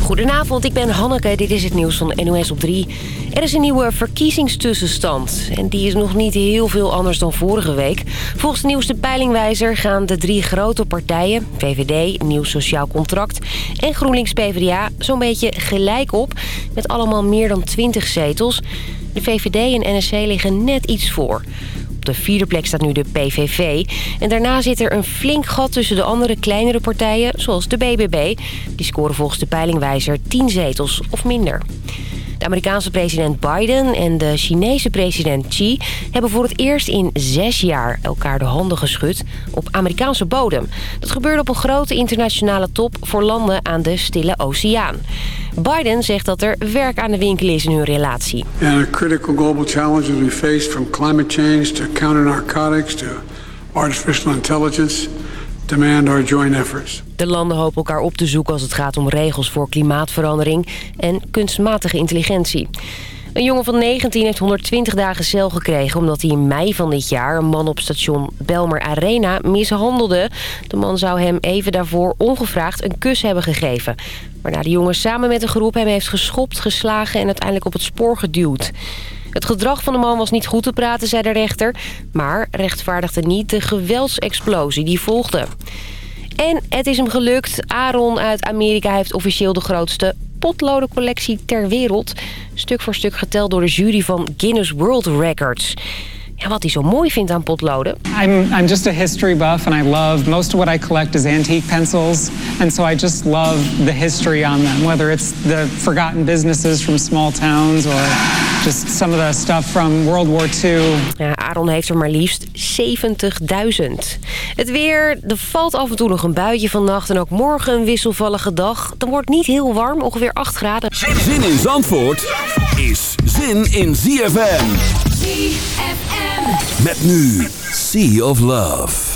Goedenavond, ik ben Hanneke. Dit is het nieuws van NOS op 3. Er is een nieuwe verkiezingstussenstand. En die is nog niet heel veel anders dan vorige week. Volgens de nieuwste peilingwijzer gaan de drie grote partijen... VVD, Nieuw Sociaal Contract en GroenLinks-PVDA... zo'n beetje gelijk op, met allemaal meer dan 20 zetels. De VVD en NSC liggen net iets voor. De vierde plek staat nu de PVV. En daarna zit er een flink gat tussen de andere kleinere partijen, zoals de BBB. Die scoren volgens de peilingwijzer 10 zetels of minder. De Amerikaanse president Biden en de Chinese president Xi... hebben voor het eerst in zes jaar elkaar de handen geschud op Amerikaanse bodem. Dat gebeurde op een grote internationale top voor landen aan de Stille Oceaan. Biden zegt dat er werk aan de winkel is in hun relatie. The critical global challenges we face from climate change to counter-narcotics to artificial intelligence demand our joint efforts. De landen hopen elkaar op te zoeken als het gaat om regels voor klimaatverandering en kunstmatige intelligentie. Een jongen van 19 heeft 120 dagen cel gekregen... omdat hij in mei van dit jaar een man op station Belmer Arena mishandelde. De man zou hem even daarvoor ongevraagd een kus hebben gegeven. Waarna de jongen samen met een groep hem heeft geschopt, geslagen... en uiteindelijk op het spoor geduwd. Het gedrag van de man was niet goed te praten, zei de rechter... maar rechtvaardigde niet de geweldsexplosie die volgde. En het is hem gelukt. Aaron uit Amerika heeft officieel de grootste potlodencollectie ter wereld. Stuk voor stuk geteld door de jury van Guinness World Records. Ja, wat hij zo mooi vindt aan potloden. I'm, I'm just a history buff and I love, most of what I collect is antique pencils. And so I just love the history on them, whether it's the forgotten businesses from small towns or just some of the stuff from World War II. Ja, Aaron heeft er maar liefst 70.000. Het weer, er valt af en toe nog een buitje vannacht en ook morgen een wisselvallige dag. Dan wordt niet heel warm, ongeveer 8 graden. Zin in Zandvoort is zin in ZFM. Met nu Sea of Love.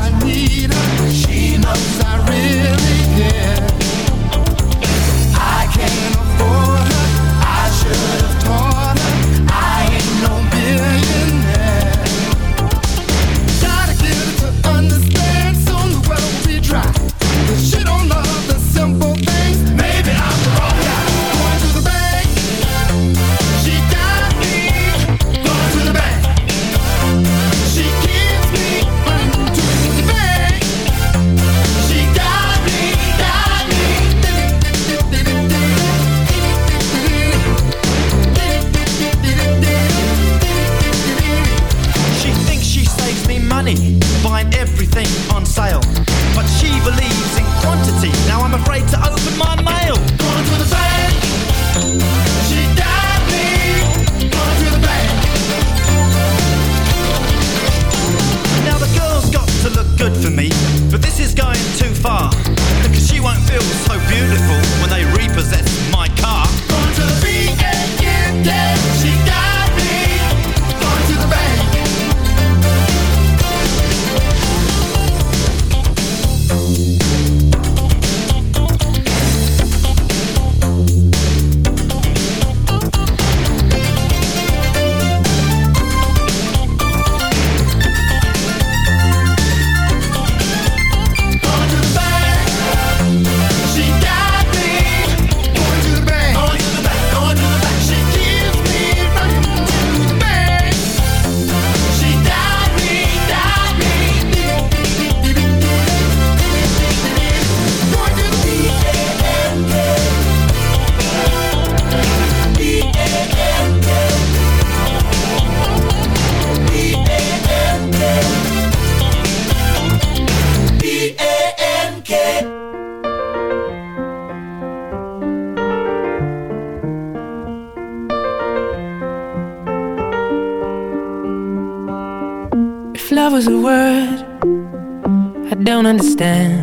I understand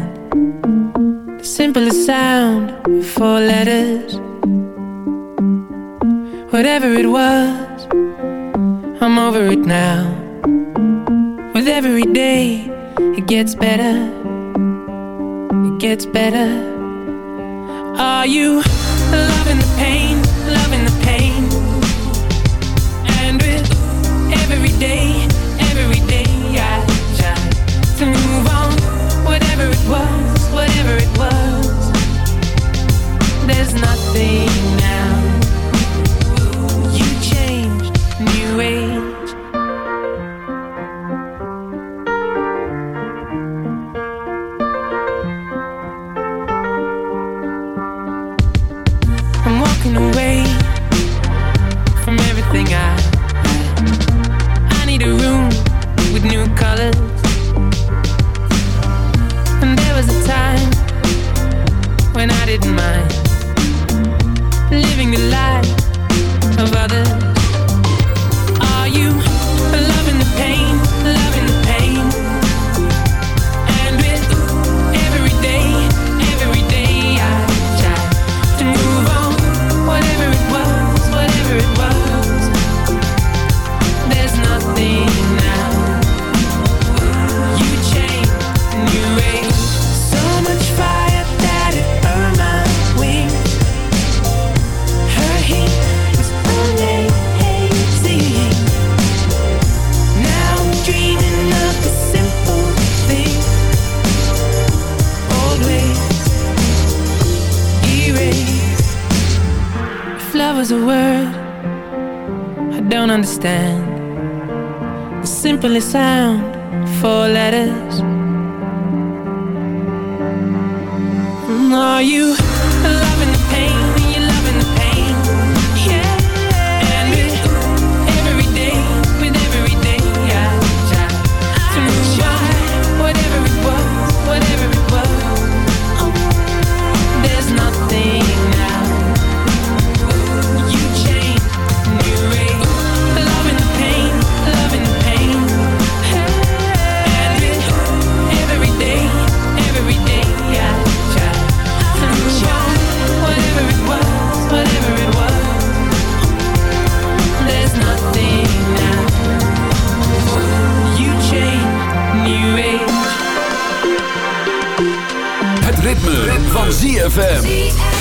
circling sound. Van ZFM.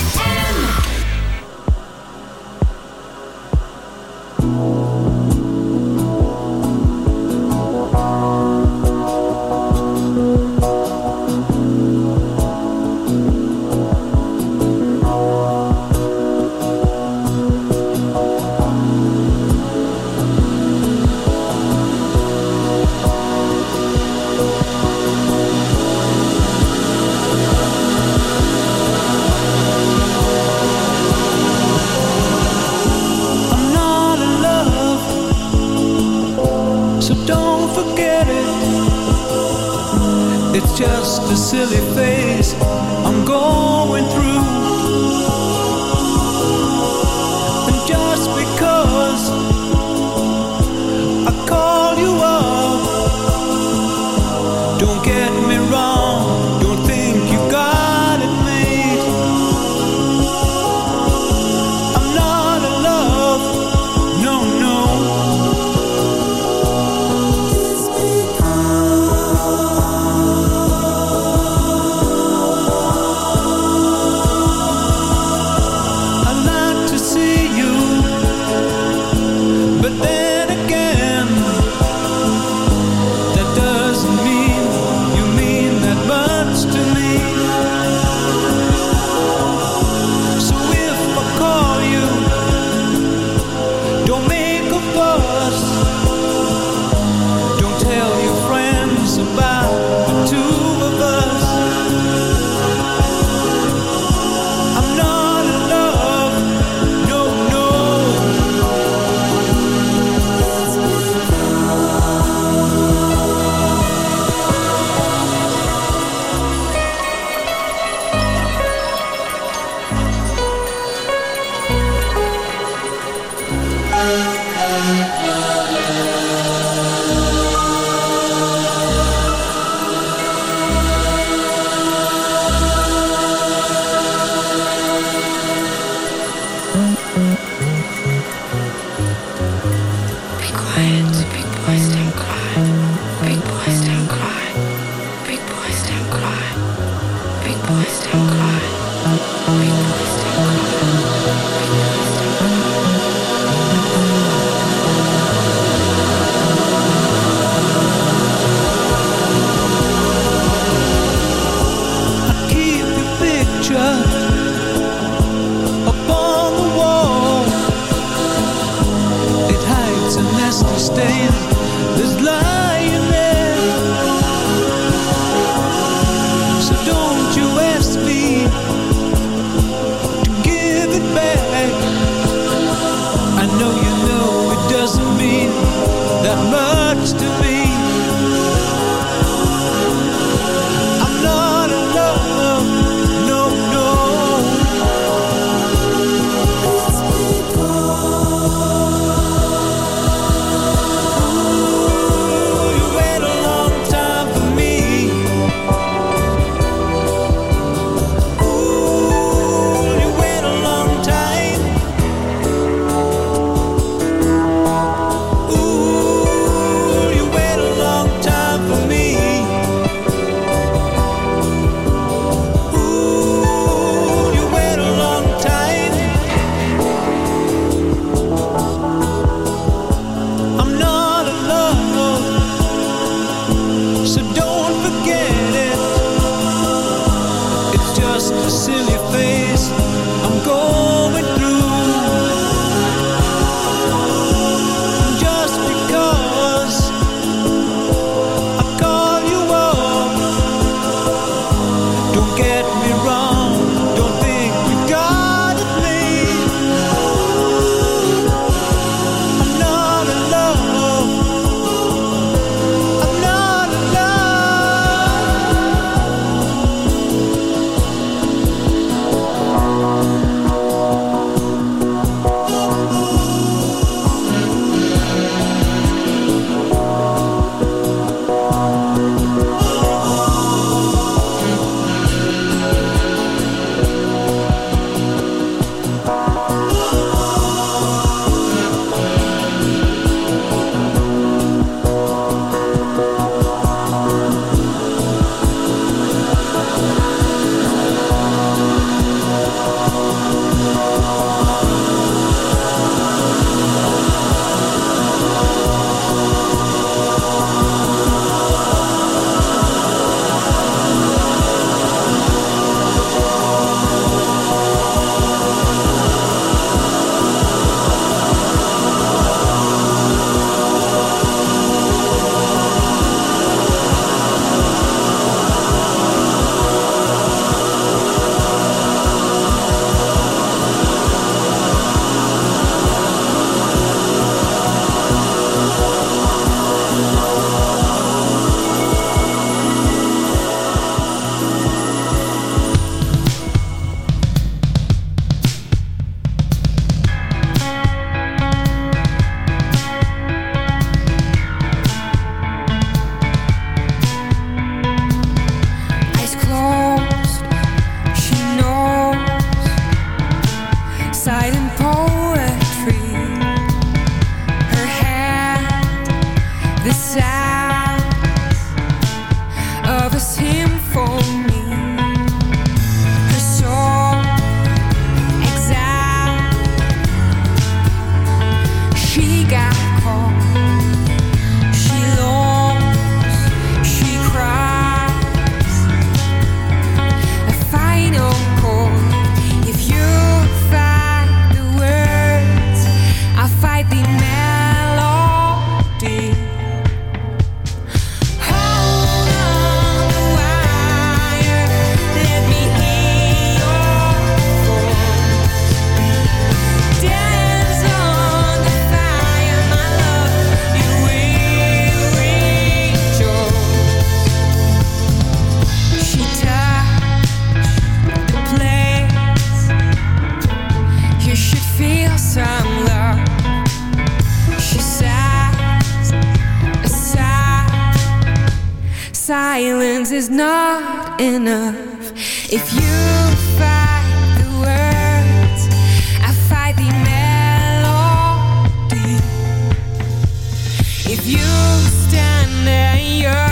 you stand there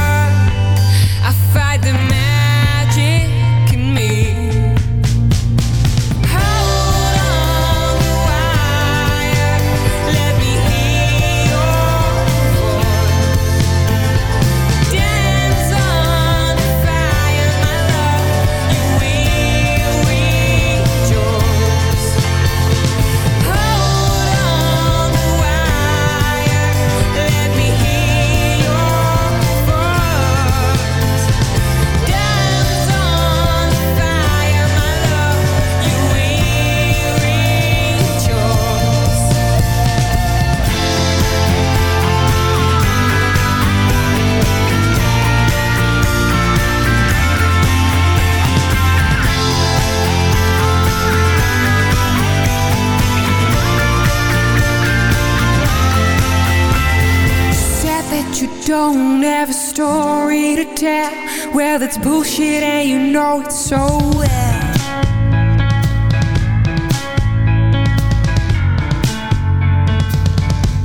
it's bullshit and you know it so well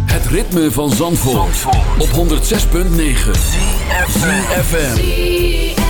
Het ritme van Zandvoort, Zandvoort. op 106.9 FM.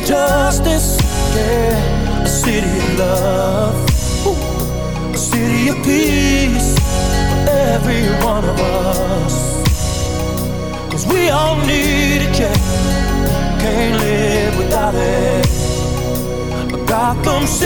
City justice, yeah. A city of love, Ooh. a city of peace for every one of us. Cause we all need it, yeah. Can't live without it. Gotham City.